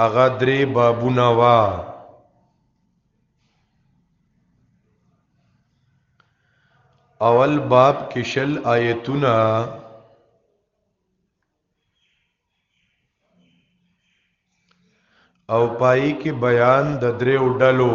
هغه درې بابونه وا اول باب کې شل آیتونه او پای کې بیان د درې ډلو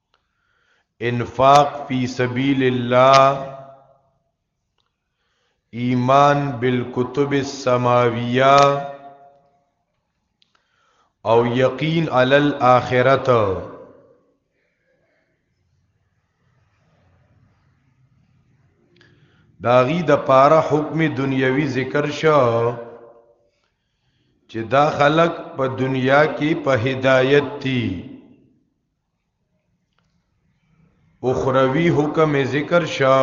انفاق فی سبیل الله ایمان بالکتب السماویه او یقین علی الاخرت داغي د پاره حکم دنیوي ذکر شو چې دا خلق په دنیا کې په هدایت دي اخروی حکم ذکر شا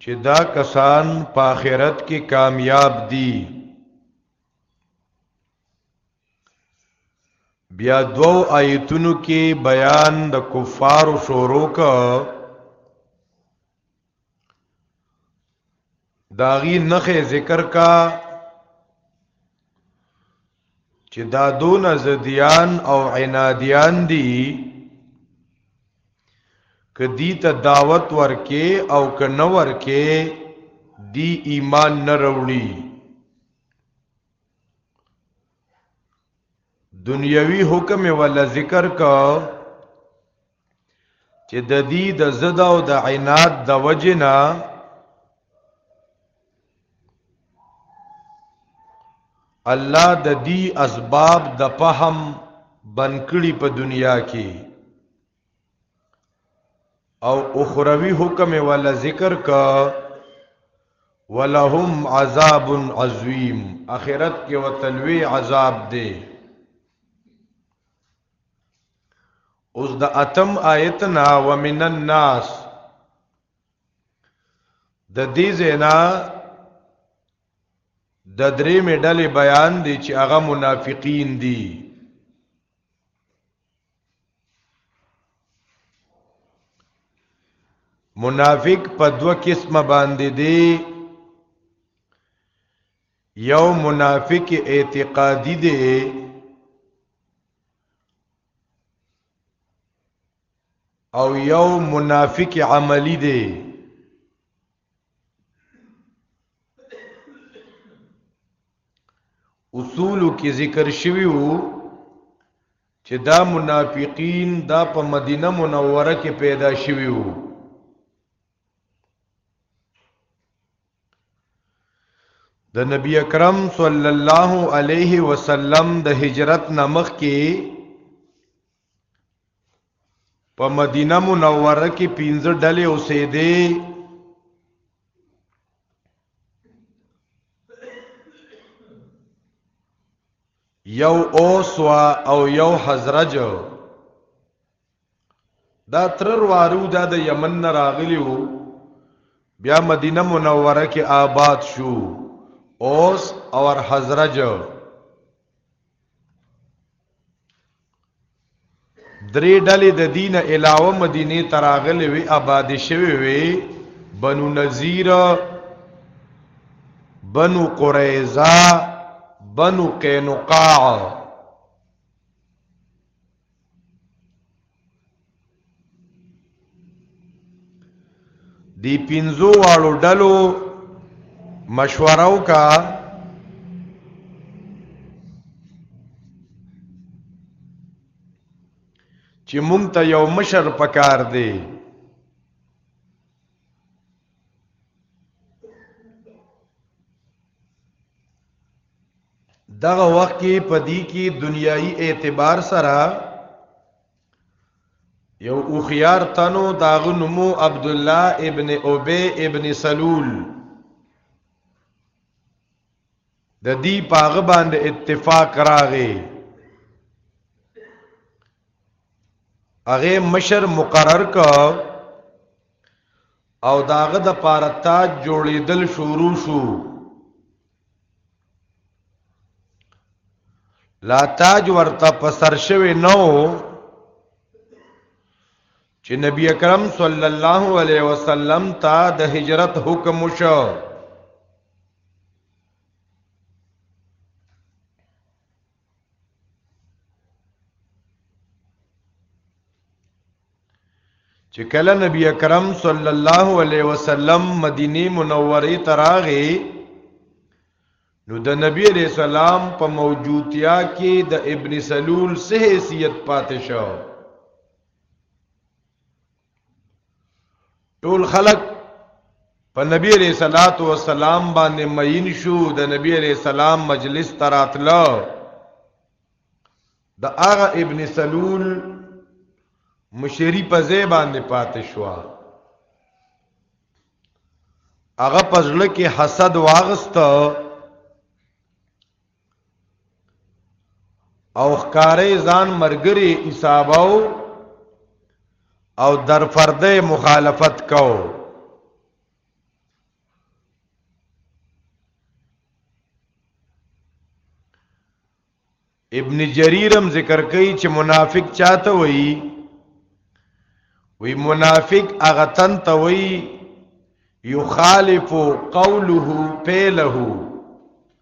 چې دا کسان په آخرت کې کامیاب دي بیا دو آیتونو کې بیان د کفارو شورو کا داغي نخې ذکر کا چې دا دون زديان او عناديان دي کدی ته دعوت ورکې او ک نه ورکې دی ایمان نه وروړي دنیوي حکم ولا ذکر کا چې د دې د زد او د عناد د وجنا الله د دې اسباب د فهم بنکړي په دنیا کې او اخروی حکم ولا ذکر کا ولهم عذاب عظیم اخرت کې وتلوي عذاب دی اوس د اتم آیت نه ومن الناس د دې زینا د درې مډلې بیان دي چې هغه منافقین دي منافق په دوه قسمه باندې دي یو منافق اعتقادي دی او یو منافق عملی دی اصول کې ذکر شوی وو چې دا منافقین دا په مدینه منوره کې پیدا شوی وو د نبی اکرم صلی الله علیه وسلم د هجرت نامخ کې په مدینه منوره کې پنځه ډلې اوسېدې یو اوسوا او یو حزرج دا ترر وارو دا د یمن نه راغلی وو بیا مدینه منوره کې آباد شو اوس اور حضرج درې ډلې د دین علاوه مدینه تراغلې وی آباد شوی وی بنو نذیر بنو قریظه بنو قینقاع دی پینزو واړو ډلو مشوره وکا چې مونږ ته یو مشر پکار دی دغه وخت کې په دې کې دنیایي اعتبار سره یو اوخيار تنو داغه نومو عبد الله ابن ابي ابن سلول د دې پاغه باندې اتفاق راغی هغه مشر مقرر ک او داغه د پارتاج جوړیدل شروع شو لا تاج ورته په سر شوی نو چې نبی اکرم صلی الله علیه وسلم ته د هجرت حکم وشو چې کله نبی اکرم صلی الله علیه وسلم مدینه منوره ته راغی نو د نبی علیہ السلام په موجودتیا کې د ابن سلول سه حیثیت پاتې شو ټول خلق په نبی علیہ الصلات والسلام باندې مئین شو د نبی علیہ السلام مجلس تراتلو د هغه ابن سلول مشری په ځای باندې پاتې شو هغه پزړه کې حسد واغست او ښکارې ځان مرګري حساباو او در فرده مخالفت کو ابن جریرم ذکر کوي چې منافق چاته وایي وی منافق هغه تن ته وایي یخالف قوله پیله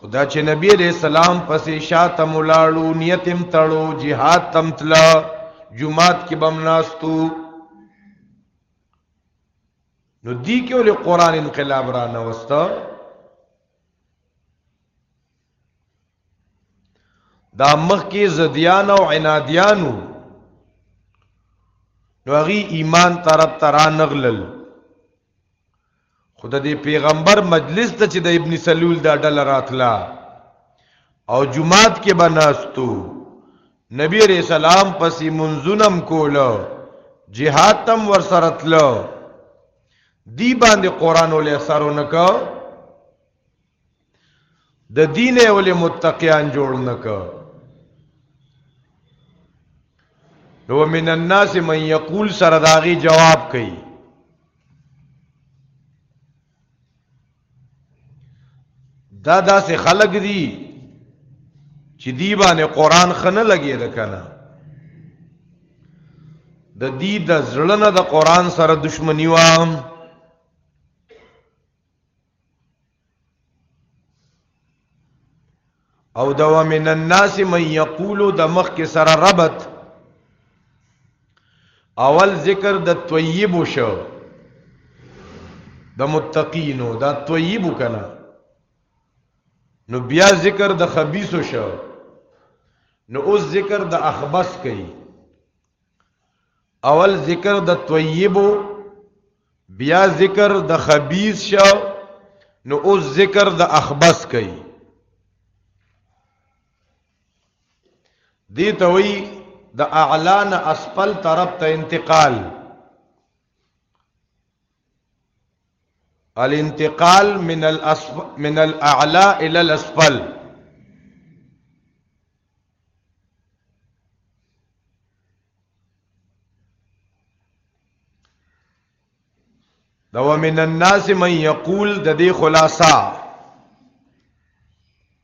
خدا چې نبی علیہ السلام پسې شاته ملاړو نیتم تړو jihad تم تلا جمعات کې بم ناستو نو دی کې ول قران انقلاب را نوستا دا مخ کې زديان او عناديانو نو غي ایمان طرف ترا نغلل خو د دې پېغمبر مجلس ته چې د ابن سلول دا ډله راتله او جماعت کې به ناستو نبی علیہ السلام پسې منځونم کولو جهاد تم ور سره تلو دی باندې قران ولې اثر ونکاو د دین اول متقیان جوړ نک نو من الناس من یقول سره داغي جواب کوي دا داسې خلق دي چې دی باندې قران خنه لګي د کنه د دې د زړه نه د قران سره دښمنی وام او دا ومن الناس من یقول د مخ کې سره ربط اول ذکر د طیب شو د متقینو دا طیب کنا نو بیا ذکر د خبيث شو نو اوس ذکر د اخبث کوي اول ذکر د طیبو بیا ذکر د خبیث شو نو اوس ذکر د اخبث کوي دی ته وی د اعلان اسفل طرف ته انتقال الانتقال من الاسفل من الاعلى الى الاسفل دا ومن الناس من يقول د دې خلاصہ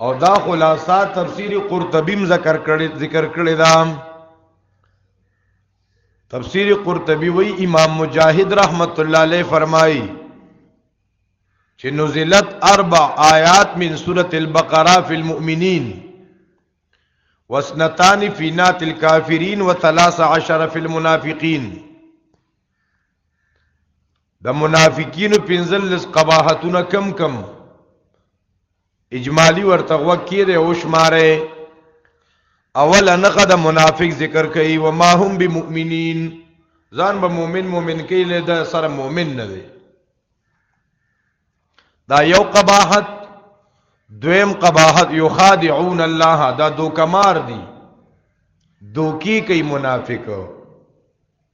او دا خلاصہ تفسیر قرطبی ذکر کړی ذکر کړی دا تفسیر قرطبی وی امام مجاهد رحمت الله علیه فرمای چې نزلت اربع آیات من سورۃ البقرہ فی المؤمنین وسنتان فی نات الکافرین و13 فی المنافقین د منافقینو پنځلس قباحتونه کم کم اجمالی ورته غوږ کېږدی وشمارئ اوله نښه د منافق ذکر کوي وما هم بمؤمنین ځان به مؤمن مؤمن کوي له ده سره مؤمن نه دی دا یو قباحت دویم قباحت یخادعون الله دا دوکمار دی دوکی کوي منافق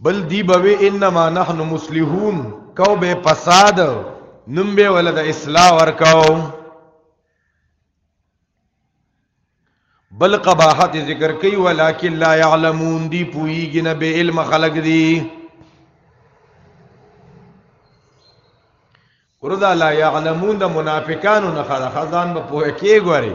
بل دی بوي انما نحن مسلمون کو به فساد نوم به ولد اصلاح ورکاو بل قباحت ذکر کوي ولکن لا يعلمون دی پويږي نه به علم خلق دی وردا لا يعلمون د منافقانو نه خدا خزان به پوهه کې غوري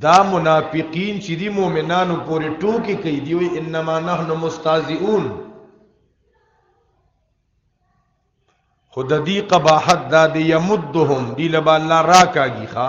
دا منافقین چې دی مؤمنانو پورې ټوکی کوي دی وی انما نحن مستهزئون خود دی قباحت دا دی یمدهم دی لبا الله راکاږي ښا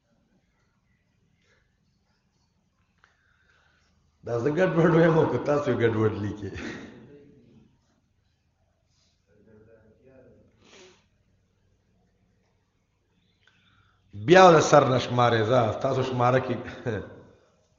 دا زه ګډوډ وایم او که تاسو یې ګډوډ لیکې بیا د سر نه شمارې زه تاسو شماره کې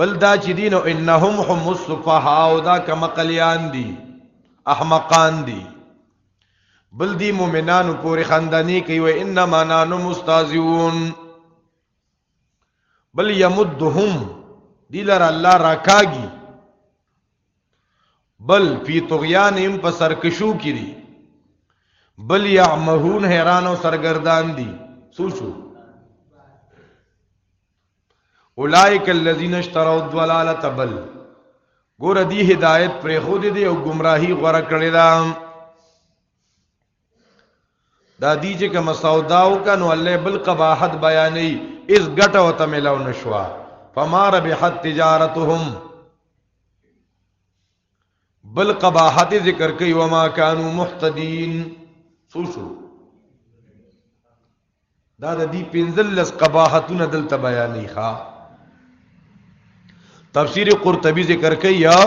بل دا چې دین انهم هم السفهاء او دا کما قلیان دي احمقان دي بل دی مومنانو پورې خندنی کوي و انما نحن مستهزئون بل یمدهم دی لر الله راکاږي بل فی طغیانهم په سرکشو کې دي بل یعمهون حیران او سرګردان دي سوچو اولئک الذین اشتروا الضلاله بل ګور دی هدایت پر خود دی او گمراهی غره کړی دا دا دی چې کوم سودا وکنو الله بل قباحت بیانې اس غټه وته ملاو نشوا فما ربحت تجارتهم بل قباحت ذکر کوي وما كانوا محتدين سوشو دا د دې پنځل لس قباحتونه دلته بیانې ښا تفسیر قرطبي ذکر کوي یا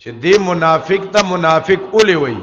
چې دې منافق ته منافق اولې وایي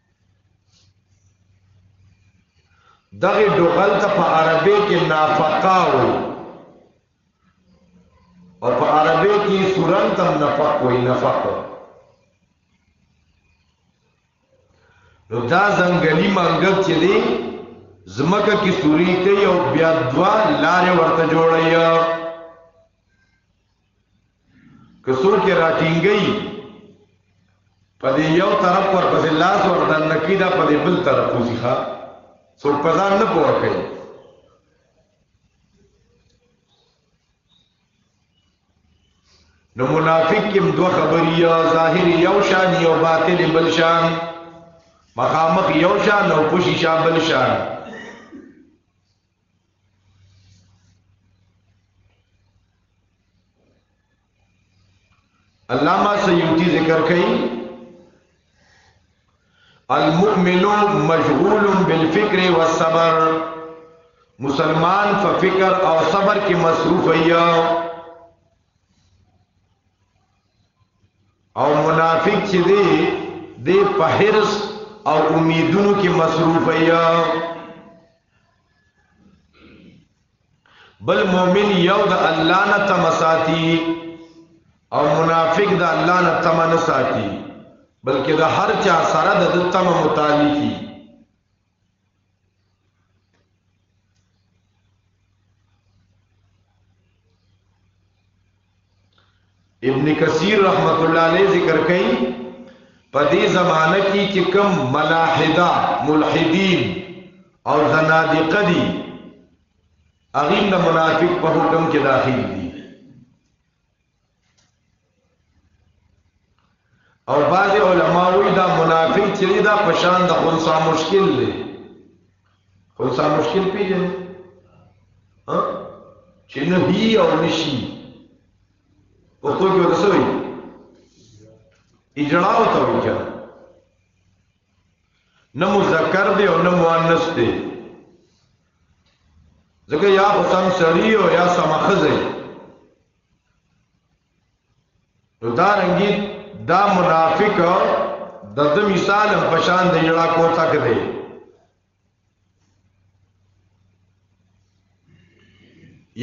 دغه ډوغل ته په عربی کې نافقا وي او په عربی کې سورن تم نفق وي نفق نو دا ځنګلي منګب چې دی زمکه کې سوري کوي او بیا دوا لارې ورته جوړي که څوک راټینګي په دې یو طرف پر پسې لاس وردن نکی دا په دې بل طرف وځي ښا څوک په ځان نه پوه کوي نو منافق کې دوه خبرې یا ظاهر یو شان یو باطن بل شان مخامخ یو شان او پوشی شان بل شان علامہ سیوطی ذکر کئی المؤمن مشغول بالفکر والصبر مسلمان په فکر او صبر کې مصروف ایو او منافق چې دی دی په حرس او امیدونو کې مصروف یا بل مؤمن یو د الله نه تم ساتي او منافق د الله نه تم نه ساتي بلکې د هر چا سره د تم متعلقي ابن کثیر رحمت الله علیه ذکر کوي په دې زمانہ کې چې کم ملاحده ملحدین او زنادقه دي هغه د منافق په حکم کې داخل دي او بعض علما وی دا منافی چری دا پشان د خونسا مشکل دی خونسا مشکل پیجن چې نه هی او نشي په خو کې ورسوي اجړاو ته وکړه نه مذکر دی او نه مؤنث دی ځکه یا خو سم سړی او یا سم خزه نو دا رنګي دا منافق د د مثال په شان د یړا کوتا کې دی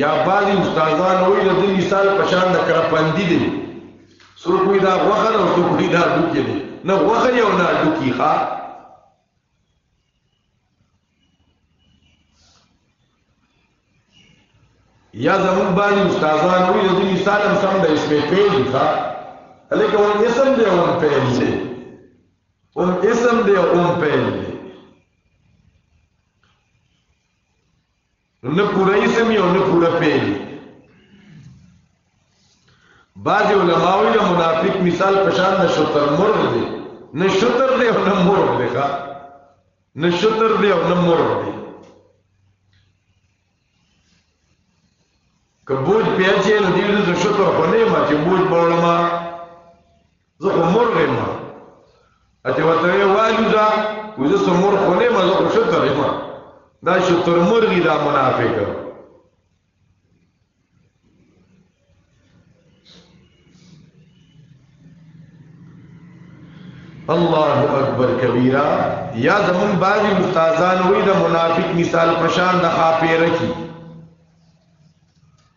یا بعضی استادان وی د مثال په شان د کرپندی دی څوک وی دا وخه او څوک وی دا دوکې دی نه وخه یو نه دوکې ښا یا زمون باندې استادان وی د مثال هم سم د اسم پیل کا الیکه اون اسم دی اون پیل دی اون اسم دی اون پیل دی نو نه پوره اسمي او نه پوره فعلي بعض علماوی د منافق مثال پشان د شتر مرغ دی نه شتر دی او نه مرغ دی ښا نه شتر دی او نه مرغ دی که بوج پیاچې نو دې د شتر خو نه ما چې بوج بولما زه خو مور ویم اته وته والي دا وزه سمور خو نه مزه خو شتر ما دا شتر مرغي دا منافق الله اکبر کبیره یا زمون باغی استادان وی د منافق مثال پشان د خاپیره کی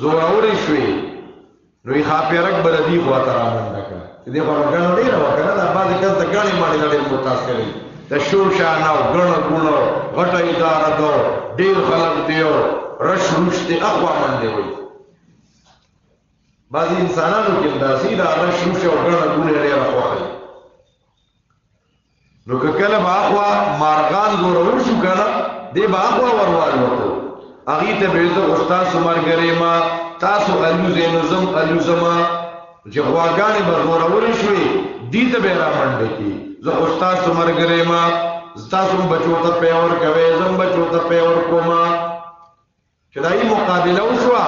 زوروري شوې نو یې خاپیرک بل دی خو تر امنده کړ دې خو غنو ډیر وکړه دا باز کس د غنې ماډي ډیر متاثر دي د شو شانو غنو غنو غټه اداره دو ډیر خلک دیو رش رشته اقوا من دی وي بعض انسانانو کې داسې دا رش رش او غنو غنو ډیر خوخه نو کله به اخوا مارغان ګورور شو کنه دی به اخوا وروال ورته اغي ته به زه استاد سمرګری ما تاسو الو زینزم الو زما چې غواګانې به ګورور شوي دی ته به را باندې کی زه استاد سمرګری ما تاسو بچو ته پیور کوي زم بچو ته پیور کوما چې دا یې مقابله وشوه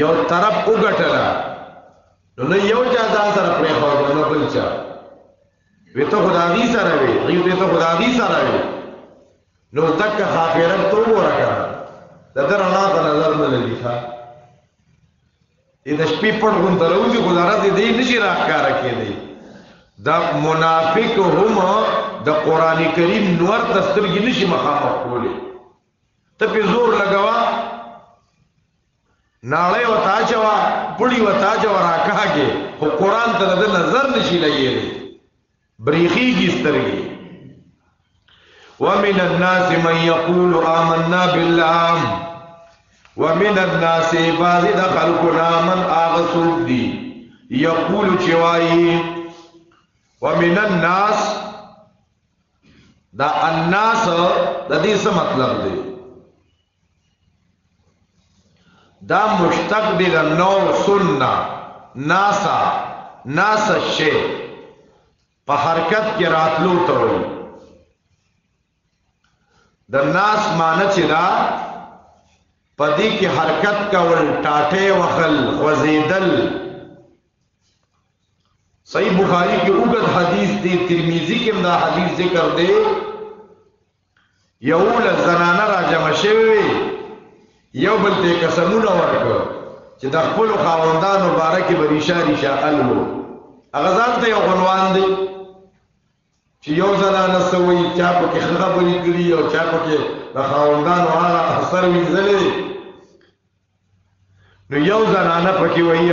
یو طرف وګټله نو نه یو چا ځان سره پرې خور نه بل چا وی ته خدای سره وی ایو ته خدای سره وی نو تک خافرت تو ورکړه د درنا په نظر نه لګی ښا دې د شپې پټ غون دروځي خو دارا دې دې نشي راکاره کېدی دا منافق هم د قران کریم نور تسترګي نشي مخامخ کولی ته په زور لګوا ناړې وتا چوا پړی وتا چوا راکاږي خو قران ته د نظر نشي لګېږي بریخیږي سترګي ومن الناس من يقول آمنا بالله ومن الناس بعض د خلقنا من اغسوب دي يقول چوي ومن الناس دا الناس د دې څه مطلب دی دا مشتق دی د نور سننا ناسا ناس شی په حرکت کې راتلو ته وایي د ناس معنی چې دا پدې کې حرکت کول ټاټه وخل خوځیدل صحیح بخاری کې اوږد حدیث دی ترمذی کې دا حدیث ذکر دی یوولس زنانه را جمع شوې وي یو بل ته قسمونه ورکړ چې د خپل خاوندانو باره کې به ریشا ریشا الو هغه ځان ته یو عنوان دی چې یو زنانه څه وایي چا پکې ښه خبرې کړي او چا پکې د خاوندانو هغه اثر وینځلی نو یو زنانه پکې وایي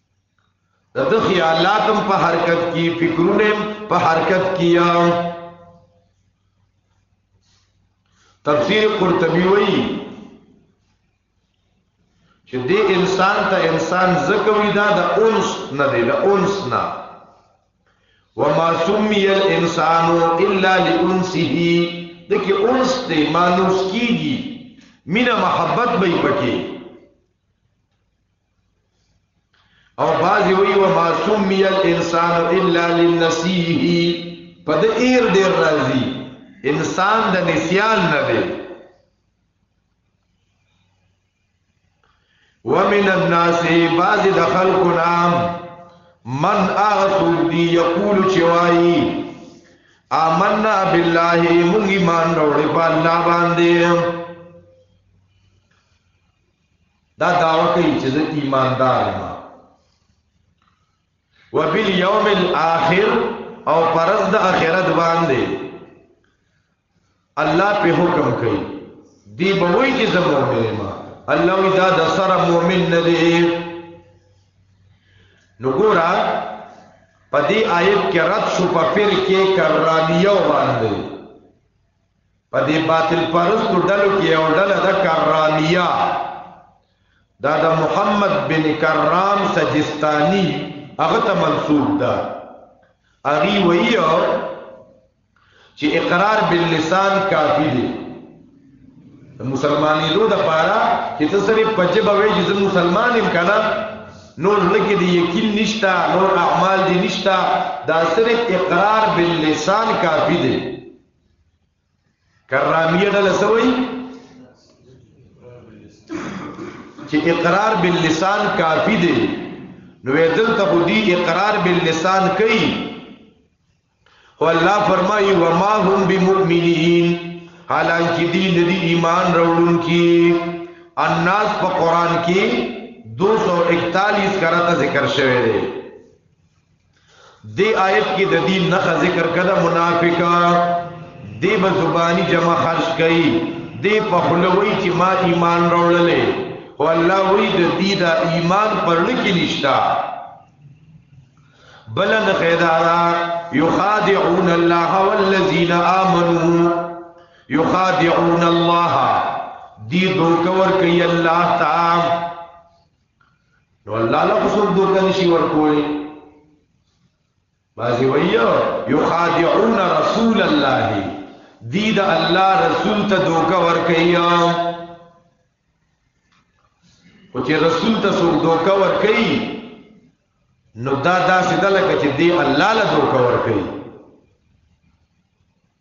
د خیالات هم په حرکت کې فکرونه هم په حرکت کې تفسیر قرطبی وایي چې دې انسان ته انسان زکوي دا د اونس نه دی د اونس نه وما سمي الانسان الا لانسه دکې اونس ته مانوس کیږي مینا محبت به پکې او بعضی وی و ما سمی الانسان الا للنسیه په د ایر ډیر راضی انسان د نسیان نه دی ومن الناس بعض د خلق نام من اغسوک دی یقول چوائی آمنا بالله مونږ ایمان وروړي په الله باندې دا دعوه کوي چې زه ایماندار یم وبالیوم الاخر او پرز د اخرت باندې الله په حکم کوي دی به وایي چې زه مؤمن یم الله وی دا د سره مؤمن نه دی نو ګورا په دې آیت کې رد شو په پیر کې کرامیو باندې په دې باطل پرستو ډلو کې یو ډله ده کرامیه دا د محمد بن کرام سجستانی هغه ته منسوب ده اغي ویو چې اقرار باللسان کافی دی مسلمانې دو د پاره چې ته سره پجب وې چې مسلمان هم کنه نور لکه دی یقین نشتا نور اعمال دی نشتا دا صرف اقرار باللسان کافی دی کرامیه ډله سوی چې اقرار باللسان کافی دی نو دلته خو دی اقرار باللسان کوي او الله فرمایي وما هم بمؤمنین حالانکه دی ندی ایمان راوړونکي الناس په قران کې 241 کرته ذکر شوی دی دی آیت کې د دین نه ذکر کړه منافقا دی به زبانی جمع خرج کړي دی په خلوی چې ما ایمان راوړلې او الله وی د دې دا ایمان پرل کې نشتا بلن خیدارا یخادعون الله والذین آمنوا یخادعون الله دی دوکور کوي الله تعالی نو الله له څوک دوکه نشي ورکولی بازی ویو یخادعون رسول الله دی د الله رسول ته دوکه ورکوي او چې رسول ته څوک دوکه ورکوي نو دا داسې ده لکه چې دی الله له دوکه ورکوي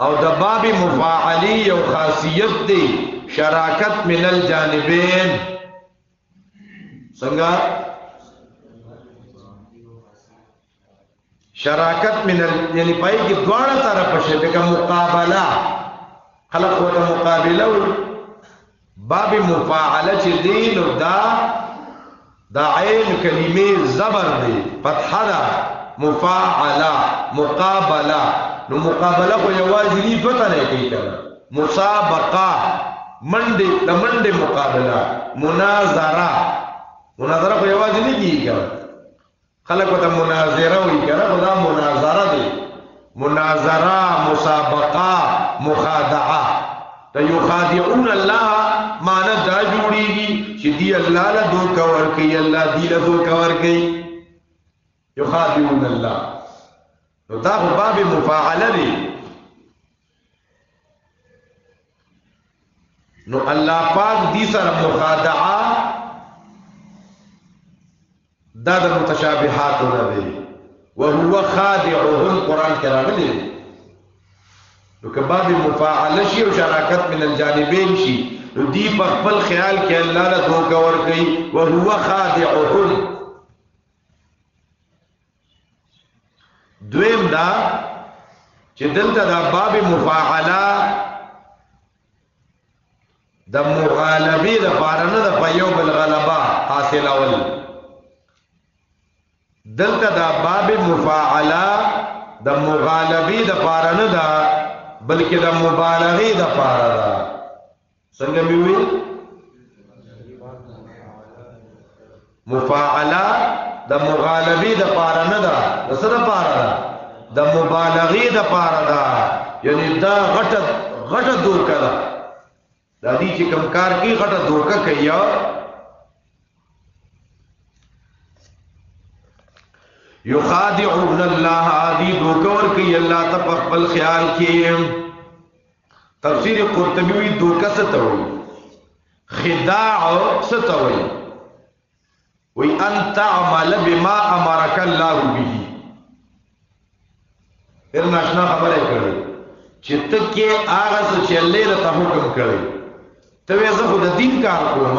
او د باب مفاعلی یو خاصیت دی شراکت من الجانبین څنګه شراکت من ال... یعنی پای کې دواړه طرف شي لکه مقابله خلق وته مقابله وي باب مفاعله چې دی نو دا دا عین کلمه زبر دی فتحه ده مفاعله مقابله نو مقابله خو یوازې دی پته نه کوي کنه مسابقه منډه د منډه مقابله مناظره مناظره خو یوازې نه کیږي خلق ته مناظره وی کنه خدا مناظره دی مناظره مسابقه مخادعه ته یخادعون الله معنی دا جوړیږي چې دی الله له دوه کور کوي الله دی له دوه کور کوي یخادعون الله نو دا خو باب مفاعله دی نو الله پاک دې سره مخادعه دا د متشابهات نه دی وهو خادعهم قران کې راغلی نو کباب مفاعله شي او شراکت من الجانبین شي نو دی په خپل خیال کې الله له دوکا ور کوي وهو خادعهم دویم دا چې دلته دا باب مفاعله د مغالبه د بارنه د پیو بل غلبا حاصل اول دلته دا باب مفاعله د مغالبه د بارنه دا بلکې د مبالغه د پاره دا څنګه مې ویل مفاعله د مغالبه د پاره نه ده د سره پاره ده د مبالغه د پاره ده یعنی دا غټه غټه دوکه ده د دې چې کم کار کی غټه دوکه کوي یخادعون الله دی دوکه ور کوي الله ته په خپل خیال کې تفسیر قرطبی وی دوکه ستوي خداع ستوي وی ان تعمل بما امرك الله به ډیر ناشنا خبره کړې چې ته کې هغه څه چې الله له حکم کړی ته زه خو د دین کار کوم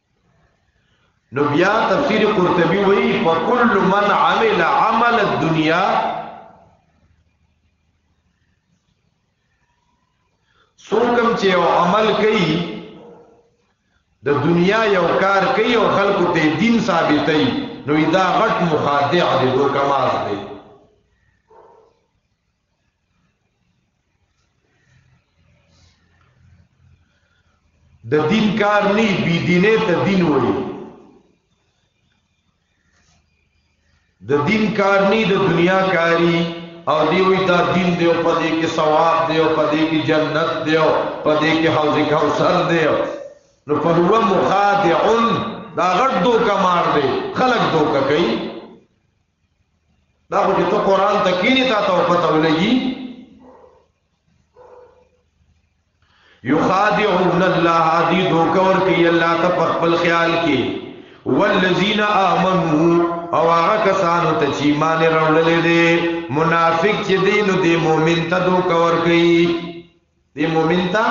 نو بیا تفسیر قرطبی وی فکل من عمل عمل الدنیا سوکم چې او عمل کوي د دنیا یو کار کوي او خلکو ته دین ثابتوي نو دا غټ مخادع دی دوکماز دی د دین کار نه بی دینه ته دین وایي د دین کار نه د دنیا کاری او دی وی دا دین دی او پدې کې ثواب دی او پدې کې جنت دی او پدې کې حوض کوثر دی نو په هو مخادع دا غټ دوکا مار دی خلق دوکا کوي دا خو چې ته قران ته کینې تا ته پته ولګي یخادعون الله دی دوکور کوي الله ته په خپل خیال کې والذین آمنو او هغه کسانو ته چې ایمان راوړل دي منافق چې دی نو دی مؤمن ته دوکور کوي دی مؤمن ته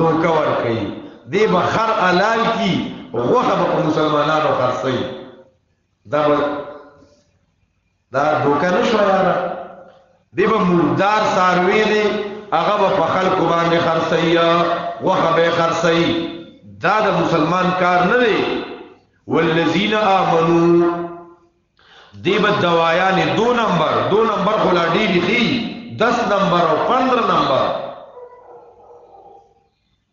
دوکور کوي دی بخر الای کی غوخه په مسلمانانو خرڅي دا وای دا دوکه نشو یاره دی به مردار ساروی دی هغه به په خلکو باندې خرڅي وخه به خرڅي دا د مسلمان کار نه دی والذین آمنو دی به دوایان دو نمبر دو نمبر خلا ډی دی 10 نمبر او 15 نمبر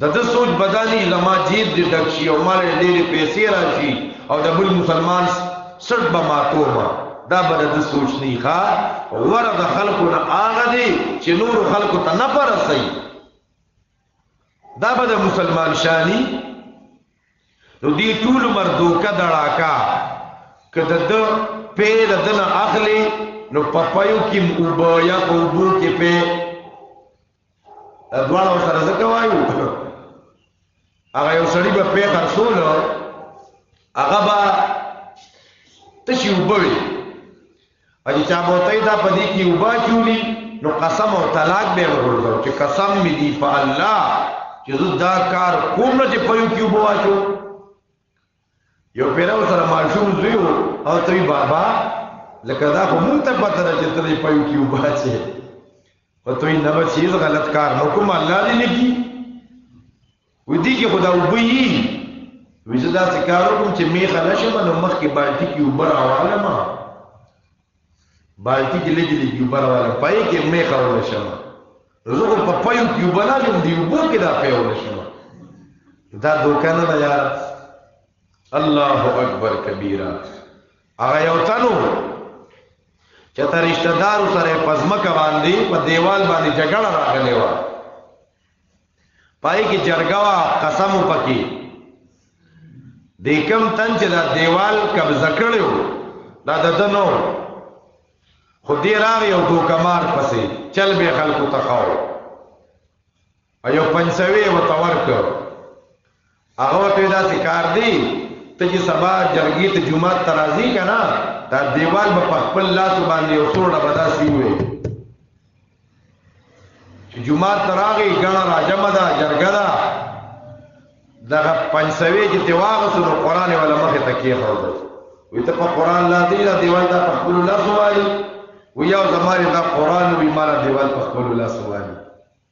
د ده سوچ به دا نه وي زما جیب دې ډک شي او ماله ډېرې پیسې راشي او د بل مسلمان سټ به ماتوم دا به د ده سوچ نه وي ښه غوره د خلکو نه هغه دی چې نورو خلکو ته نه په رسوي دا به د مسلمان شانی نو دی ټول عمر دوکه دړاکا کده د پی د دنه اخلي نو پپایو کې وبو یا په وبو کې په دا دواړه سره ځکه وایو هغه یو سړی به په خرڅول هغه به تشي وبوي او چې چا بوتای دا پدې کې وبا چولی نو قسم او طلاق به ورغلو چې قسم می دی په الله چې دا کار کوم نه چې پيو کې وبا چو یو پیرو سره ماشوم زیو او تی بابا لکه دا خو مونږ ته پته ده چې ترې پيو کې وباسي او ته نه بچیز غلط کار نو کوم الله دې نه کی و دې کې خدا وبوي وځه دا څه کار کوم چې میخه نشم نو مخ کې بالټي کې وبر حواله ما بالټي کې لګي لګي اوبه راواله پای کې مې خاور شم زه خو په پایو کې اوبه نه لګم دی اوبو کې دا پای ور شم دا دوکان نه یار الله اکبر کبیره هغه یو تنو چې تر رشتہ دار سره پزمک باندې په دیوال باندې جګړه راغلی و پای کې جرګه وا قسم پکې د کم تن چې دا دیوال قبضه کړو دا د دنو خو دې راغی او ټوکمار پسې چل به خلکو تخاو ایو پنځوي وتورک هغه ته دا ذکر دی ته چې سبا جرګې ته جمعه ترازی کنا دا دیوال به په خپل لاس باندې یو څوړه بداسي وي چې جمعه تراغي غنا راجم دا جرګه دا دغه پنځوي چې دیوال سره قران ولا مخه تکیه هوته وي ته په قران لا دی دا دیوال دا په خپل لاس وایي وي یو زماري دا قران وي مال دیوال په خپل لاس وایي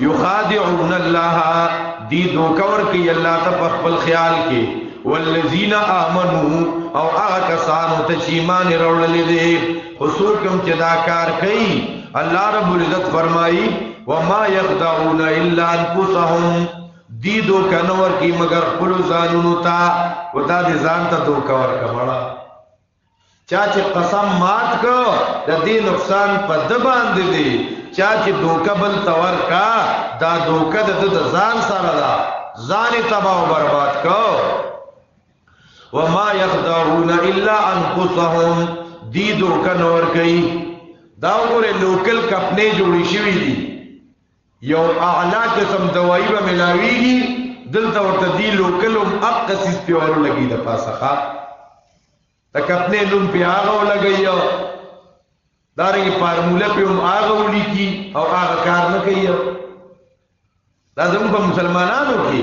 یخادعون الله دی دوکور کی الله ته په خپل خیال کې والذین آمنو او هغه کسانو ته چې ایمان راوړل دي خصوصم چې دا کار کوي الله رب العزت فرمایي وما یخدعون الا انفسهم دی دو کنور کی مگر خپل ځانونو ته ودا دي ځان ته دوکور کمړه چا چې قسم مات کو د دې نقصان په د باندې دی چا چې دوکه بل تور کا دا دوکه د ځان سره دا ځان تباہ او برباد کو وما يخدعون الا انفسهم دی دوکه نور کوي دا وګوره لوکل کپنې جوړې شوې دي یو اعلی قسم دوايي به ملاويږي دلته ورته دی لوکلم اقصص پیوارو لګي د پاسه ښا تک خپل نوم په هغه لګیو دارنګ فارموله په هم هغه ولیکي او هغه کار نه کوي دا زموږ په مسلمانانو کې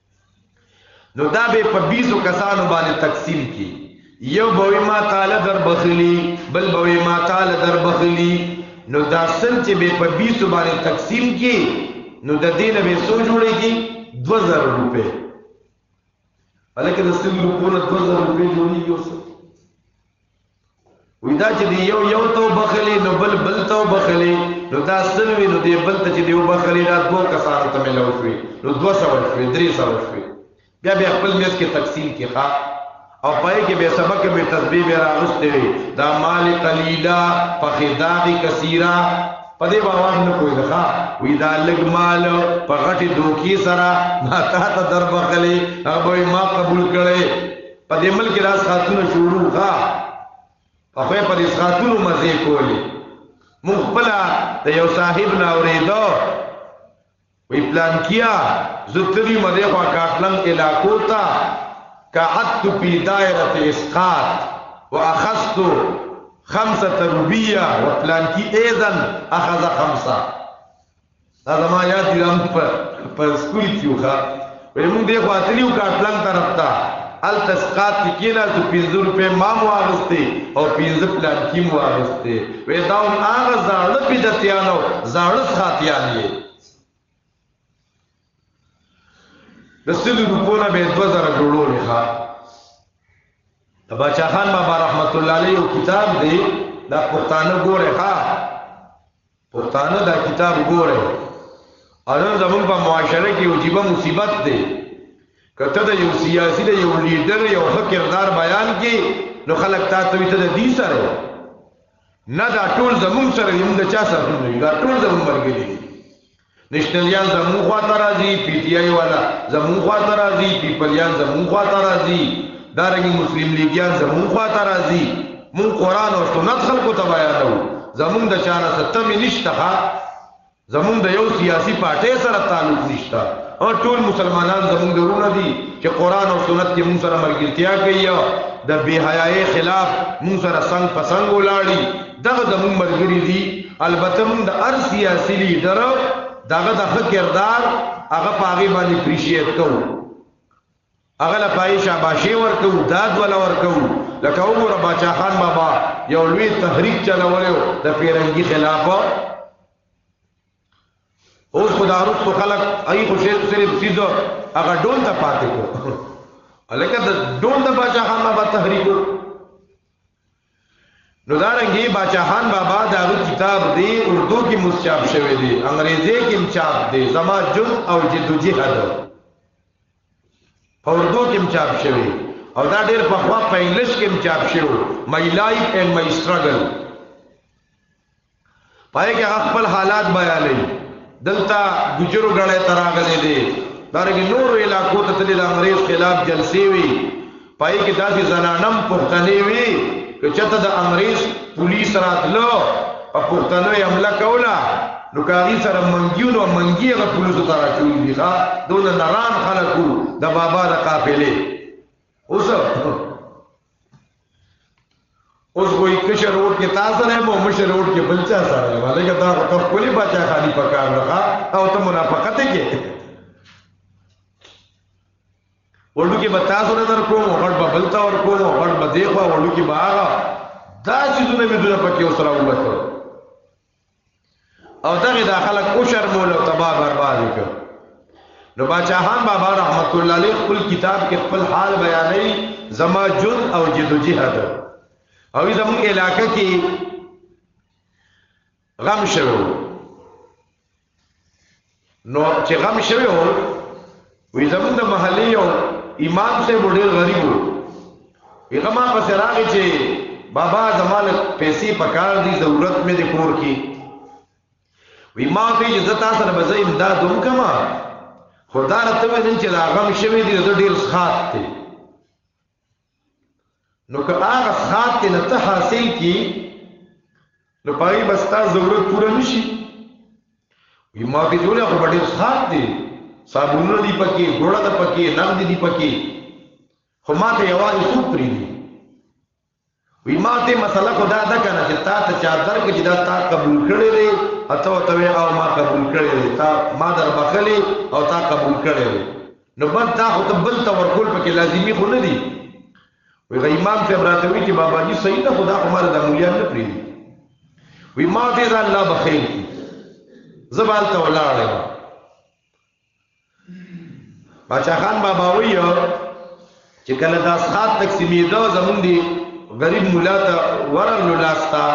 نو دا به په بیسو کسانو باندې تقسیم کی یو بوی ما تعالی در بخلی بل بوی ما تعالی در بخلی نو دا سل چې به په بیسو باندې تقسیم کی نو د دین به سو جوړی کی دو زر روپے الکه د سل روپو نه دو زر روپے جوړی یو سل وی دا چې دی یو یو تو بخلی نو بل بل تو بخلی نو دا سنوی نو دی بل ته چې دیو بخلی دا دو کسانو ته ملو شوی نو دو سوال شوی دری سوال شوی بیا بیا خپل میز کې تقسیم کې خوا او پای کې به سبق به تسبیح به راغستې وي دا مال قلیلا فخداغ کثیرا په دې باور نه کوی ښا وی دا لګ مال په غټي دوکي سره ما ته ته دربخلې هغه ما قبول کړي په دې ملک کې راز خاتون شروع غا په خو په دې خاتون مزه کولی مخبلا د یو صاحب نه اوریدو وی پلان کیا زتری مده خوا کاټلنګ علاقو ته قعدت فی دائره اسقاط واخذت خمسه روبیه وپلان کی اذن اخذ خمسه دا زما یاد دی هم په په سکول کې وخا وې موږ دې خاطلیو کاټلنګ طرف ته ال تسقات کې کینا چې 50 روپے ما مو اغسته او 50 پلان کې مو اغسته وې دا هم هغه زړه بدتیانو زړه ساتیان یې د سلو روپو نه به 2000 ډولو لخوا د بچا خان بابا رحمت الله علیه کتاب دی دا پښتانه ګوره ها پښتانه دا کتاب ګوره او نن زمونږ په معاشره کې یو جیبه مصیبت دی کته د یو سیاسي د یو لیډر یو ښه کردار بیان کې نو خلک تا ته وي ته د دې سره نه دا ټول زمونږ سره هم د چا سره نه دا ټول زمونږ مرګ دي نشنلیان زمون خوا ته راځي پی ټی آی والا زمون خوا ته راځي پیپلیان زمون خوا ته راځي دارنګ مسلم لیګیان زمون خوا ته راځي مون قران او سنت خلکو ته بیانو زمون د چانه ستم نشته زمون د یو سیاسي پارټي سره تعلق نشته او ټول مسلمانان زمون درونه دي چې قران او سنت کې مون سره ملګرتیا کوي د بی حیاي خلاف مون سره څنګه پسنګ ولاړی دغه زموږ ملګري دي البته موږ د هر سیاسي لیډر دغه د ښه کردار هغه په هغې باندې اپریشیټ کوو هغه له پای شاباشي ورکو داد ولا ورکو لکه وګوره باچا خان بابا یو لوی تحریک چلولیو د پیرنګي خلاف اوس خدا روز تو خلق ای خو شیر صرف سیزو هغه ډول ته پاتې کو الکه د ډول د باچا خان بابا تحریکو نو دا رنګي باچاهان بابا دا کتاب دی اردو کې مستچاپ شوی دی انګريزي کې مچاپ دی زما جز او جد جهاد اردو کې مچاپ شوی او دا ډېر په خوا په انګلیش کې مچاپ شوی مای لایف اینڈ مای سټرګل پای کې خپل حالات بیانې دلته ګجرو غړې تراغلې دي دارنګ نور علاقو ته تل د انګريز خلاف جلسي وي پای کې داسې زنانم پښتنې وي چې چته د انګريز پولیس راتلو او پښتنو یې حمله کوله نو کاری سره منګیونو منګی غ پولیسو ته راچول دي ښا دونه نران خلکو د بابا د قافلې اوس اوس کوئی کشر روډ کې تاسو سره مو مشر روډ کې بل چا سره ولګه دا په خپل بچا خالي پکار نه او ته منافقت کې وړو کې بتا سره در کوم غړ په بلتا ور کوم غړ په دیخوا وړو کې باغ دا چې زونه مې دونه پکې اوس راو بچو او دغه دا خلک او شرمول او تباہ برباد کړ نو باچاهان بابا رحمت الله علیه خپل کتاب کې خپل حال بیانوي زما جد او جدوجہد او زموږ علاقې کې غم شوه نو چې غم شوی و وی زمونږ د محلې یو امام صاحب ډېر غریب و هغه ما پسې راغی چې بابا زما له پیسې پکار دي ضرورت مې د کور کې وی ما ته چې زه تاسو سره به زه امداد وکړم خو دا راته ویل چې دا غم شوی دی زه ډېر سخات دی نو که هغه خاط نه ته حاصل کی نو پای بستا ضرورت پوره نشي وی ما کې جوړه خو ډېر خاط دی صابونه دی پکې ګوړه دی پکې نغد دی پکې خو ما ته یوازې څو پری دی وی ما ته مسله خدا ده کنه چې تا ته چا درک چې دا تا قبول کړی دی او ته ته او ما قبول کړی دی تا ما در بخلی او تا قبول کړی دی نو بس دا خو ته بل تورکول پکې لازمی خو نه دی وی غیمام ته براتوی چې بابا جی صحیح ده خدا خو ما د مولیان نه پری وی ما ته ځان لا بخیل کی زبال ته ولاړم باچا خان بابا وی چې کله دا اسخات تقسیمې دا زمون دي غریب مولا ته ورنو لاستا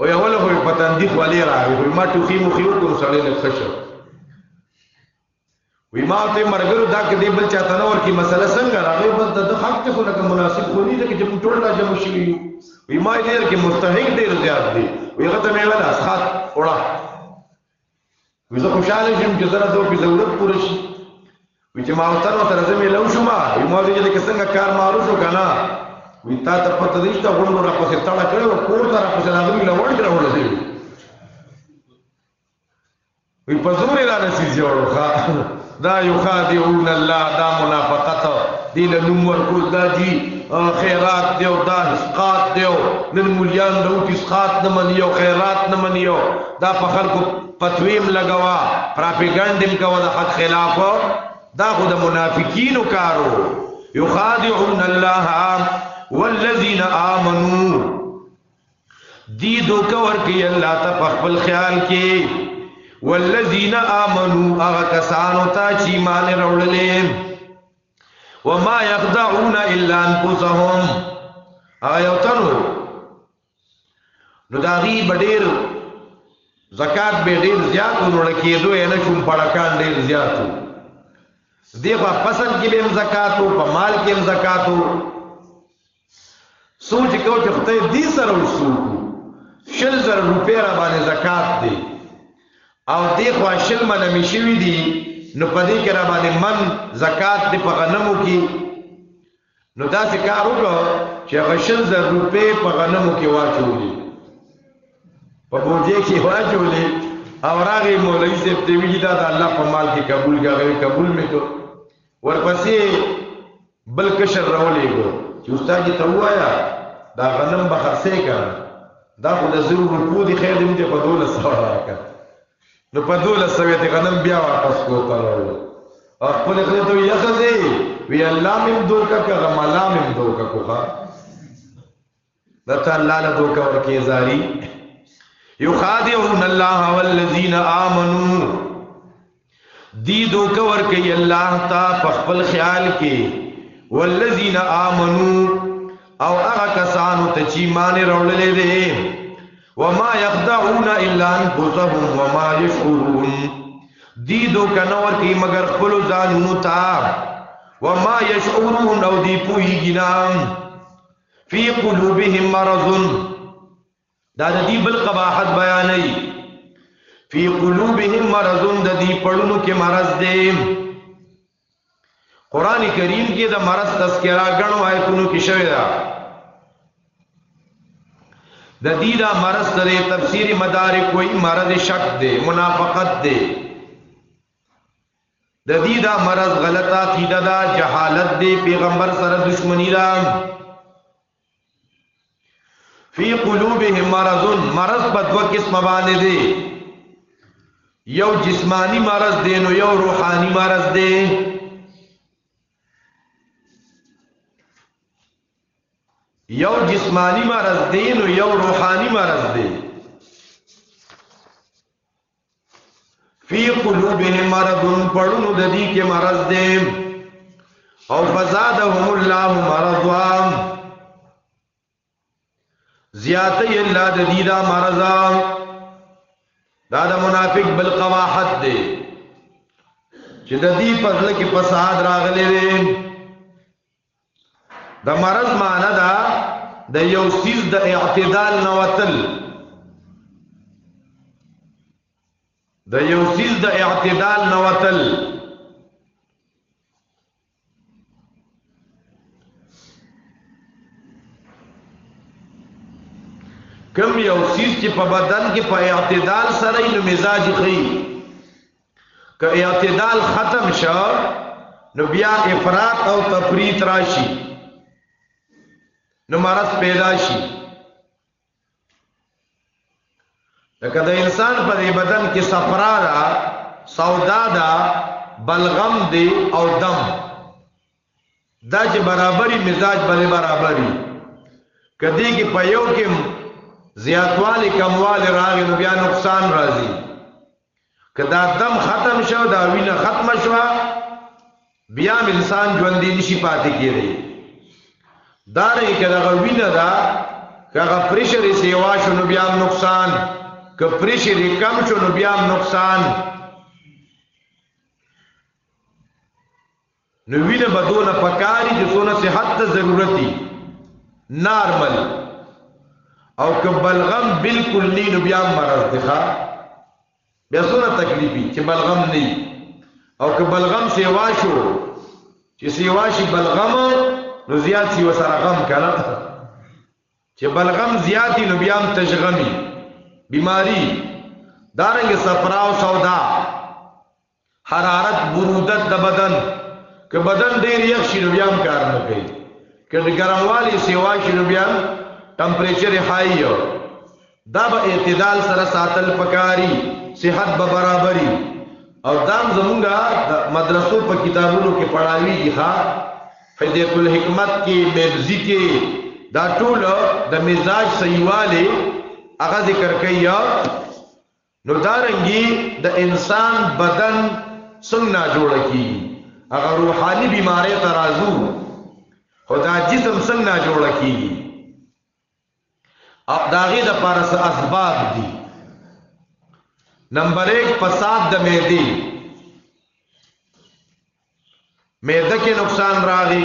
او یو له په تندې خولې راغی وی ما ټوخي مخیو کوم سړی نه خشه وی ما ته مرګرو دا کې دی بل چاته نور کی مسله څنګه راغی بس د حق ته لکه مناسب خونی ته چې ټول لا جمع شي وی ما دې کې مستحق ډیر زیات دی وی غته مې ولا اسخات وړه زه خوشاله شم چې زره دوه په ضرورت پوره شي وی چې ما وتر وتر زه مې لو شم یو ما ویل چې څنګه کار مارو شو کنه وی تا ته پته نشته غونډو را پسې تړه کړو کور ته را پسې راغلی لوړ کړو ورسې وی په زور را نسیږي ورخه دا یخادعون الله دا منافقت دی له نوم ورکول دا جی خیرات دی او دا اسقاط دی او نن مولیان د اوټ اسقاط نه مني او خیرات نه مني او دا په خلکو پتویم لګوا پراپګانډم کوا د حق خلاف دا خو د منافقینو کارو یخادعون الله والذین آمنو دی دوکه ورکی الله ته په خپل خیال کې والذین آمنو هغه کسانو ته چې ایمان راوړلې وما یخدعون الا انفسهم هغه یو تنو نو داغي بډیر زکات به ډیر زیات ورول کېدو نه کوم پړکان ډیر زیاتو دیغه فصل کې به زکاتو په مال کې زکاتو سوچ کو چې خدای دې سره وسو شل زر روپې را باندې زکات دی او دې خوا شل من مشوي دي نو پدې کې را باندې من زکات دې په غنمو کې نو دا څه کار وکړو چې غشل زر روپې په غنمو کې واچولې په بوجه کې واچولې او راغی مولوی صاحب ته ویل دا د الله په مال کې قبول کړي قبول مې کو ورپسې بل کشر راولېږو چې استاد دې ته ووایه دا غنم به خرڅې که نه دا خو د زرو روپو دي خیر دې موږ ته په دولس سوه راکړه نو په دولس سوه دې غنم بیا واپس کړو ته راوړو او خپلې ښځې ته ویې ښځې وی الله مې هم دوکه که غملا مې هم دوکه کوخه دته الله له دوکه ورکې زاري یخادعون الله والذین آمنو دی دوکه ورکې الله تا په خپل خیال کې والذین آمنو او هغه کسانو ته چې مان راوللې دي وما يخدعون الا انفسهم وما يشعرون دی دوکه نور کې مگر خپل ځانونو ته وما يشعرون او دی پوهیږي نه فی قلوبهم مرض دا د دې بل قباحت بیانې فی قلوبهم مرض د دې پړونو کې مرض دی قران کریم کې د مرض تذکرہ غنو آیتونو کې شوی دا د دې دا مرض د تفسیر مدارک وایي مرض شک دی منافقت دی د دې دا مرض غلطه عقیده دا جهالت دی پیغمبر سره دشمنی دا فی قلوبهم مرض مرض په دوه قسمه باندې دی یو جسمانی مرض دی نو یو روحانی مرض دی یو جسمانی مرض دی نو یو روحانی مرض دی فی قلوبهم مرض پړونو د دې کې مرض دی او فزادهم الله مرضا زیاته الله د دې دا مرض دا د منافق بل قواحت دی چې د دې په ځل کې فساد راغلی دی د مرض معنی دا د یو سیز د اعتدال نه وتل د یو سیز د اعتدال نه وتل کم یو سیز چې په بدن کې په اعتدال سره یې مزاج خي که اعتدال ختم شو نو بیا افراط او تفریط راشي نو مرض پیدا شي لکه د انسان په بدن کې صفرا ده سودا ده بلغم دی او دم دا چې برابري مزاج بلې برابري کدی کې په یو کې زیاتوالی کموالی راغی نو بیا نقصان راځي که دا دم ختم شو دا وینه ختم شو بیا انسان ژوندې نشي پاتې کېږي دا نه کې دا وینه دا کغه پریشر سیوا شو نو بیا نقصان که پریشر کم شو نو بیا نقصان نو وینه به دونه پکاري چې څونه صحت ته ضرورت دي نارمل او که بلغم بالکل نه نو بیا مرض دی ښا بیا څونه تکلیفي چې بلغم نه او که بلغم سیوا شو چې سیوا شي بلغم نو زیات سی وسره غم کنه چې بلغم زیاتی نو بیا هم تشغمی بیماری دارنګ صفرا او سودا حرارت برودت د بدن که بدن ډیر یخ شي نو بیا هم کار نه کوي که د ګرموالي سیوا شي نو بیا ټمپریچر یې های یو دا به اعتدال سره ساتل پکاري صحت به برابري او دام زمونږه د مدرسو په کتابونو کې پڑھاویږي ها حجت الحکمت کې مبزي کې دا ټول د مزاج صحیحواله هغه ذکر کوي نو دارنګي د انسان بدن څنګه جوړ کی هغه روحاني بیماری ته راځو خدا جسم څنګه جوړ کی او داغه د پارس اسباب دي نمبر 1 فساد د معدې معده کې نقصان راغی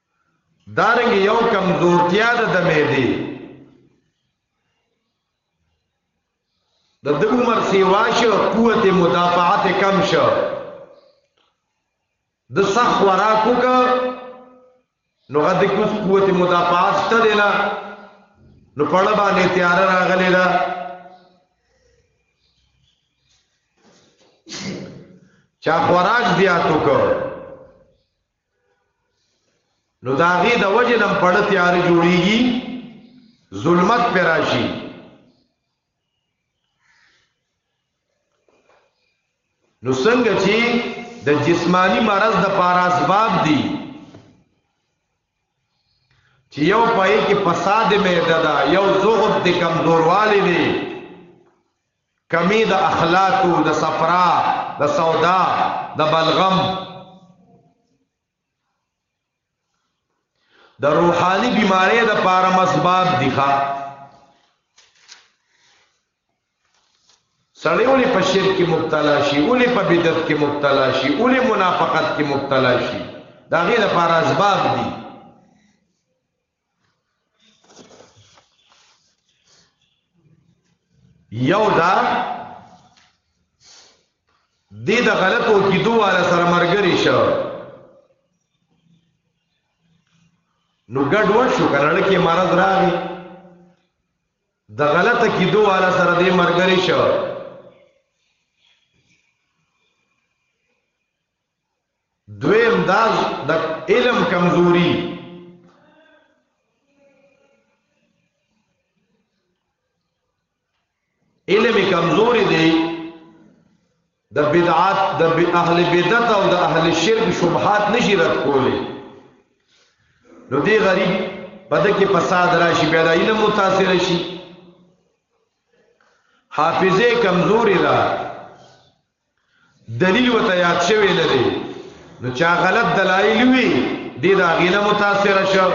دارنګ یو کمزورتیا ده د معدې د د عمر سیوا شو قوت مدافعت کم شو د سخ وراکو که نو غد کوس قوت مدافعات شته دی نه نو پړه باندې تیار راغلی دا چا خوراک زیاتو کو نو دا غي د وجه نم پړ تیار جوړیږي ظلمت پر راشي نو څنګه چې د جسمانی مرض د پار اسباب دي چې یو پای کې فساد معده ده یو زغب د کمزوروالی دی کمی د اخلاطو د صفرا د سودا د بلغم د روحاني بیماری د پاره مسباب دي ښا سړی ولې په شرک کې مبتلا شي ولې په بدعت کې مبتلا شي ولې منافقت کې مبتلا شي دا غي د پاره اسباب دي یو دا دې د غلطو کیدو والا سره مرګري شو نو ګډ وډ شو کنه لکه مرز راغی د غلط کیدو والا سره دې مرګري شو دویم دا د علم کمزوري علم کمزوري دی د بدعات د اهل بدعت او د اهل شرک شبهات نشي رد کولی نو دی غریب پد کې فساد راشي بیا د علم متاثر شي حافظه کمزوري ده دلیل وته یاد شوی نه دی نو چا غلط دلایل وی دی دا غینه متاثر شو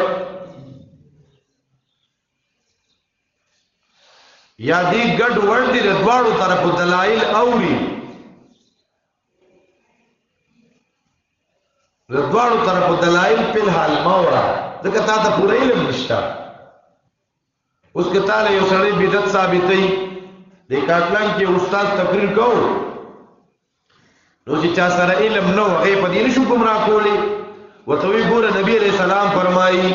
یا دی ګډ وړ دی د دواړو طرفو دلایل اوري د دواړو طرفو دلایل په حال ما ورا دغه تا ته پوره علم نشته اوس که تعالی یو سړی بدعت ثابتې د کاتلان کې استاد تقریر کو نو چې چا سره علم نو هغه په دې نشو ګمرا کولی وته وی ګوره نبی علیہ السلام فرمایي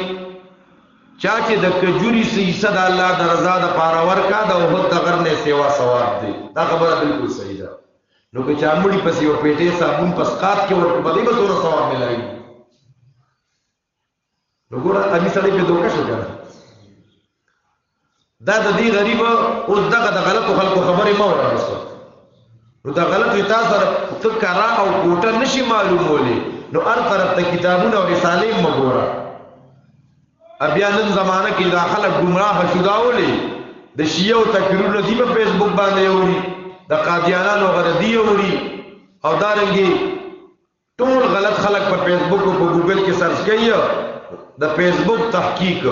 چا چې د کجوري سي صد الله د رضا د پاره ورکا د او د غر نه سیوا ثواب دی دا خبره بالکل صحیح ده نو که چا مړي پسې او پیټه صابون پس قات کې ورته بده به سور ثواب ملایي وګوره ابي سړی په دوکه شو کنه دا د دې غریب او دغه د غلطو خلکو خبرې ما ورسو نو دا غلط وي تاسو سره ته کرا او کوټه نشي معلومولې نو هر طرف ته کتابونه او رسالې مګوره بیا نن زمانہ کې دا خلک گمراه شوداولې د شیعو تکفیرونه دی په فیسبوک باندې اوري د قادیانانو غردی اوري او دارنګي ټول غلط خلک په فیسبوک او په ګوګل کې سرچ کوي د فیسبوک تحقیق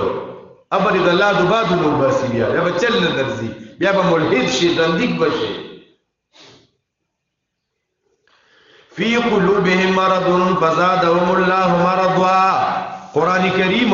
ابر د الله د باد نو باسي بیا بیا چل نه درځي بیا به ملحد شي زندګ بشي فی قلوبهم مرض فزادهم الله مرضا قران کریم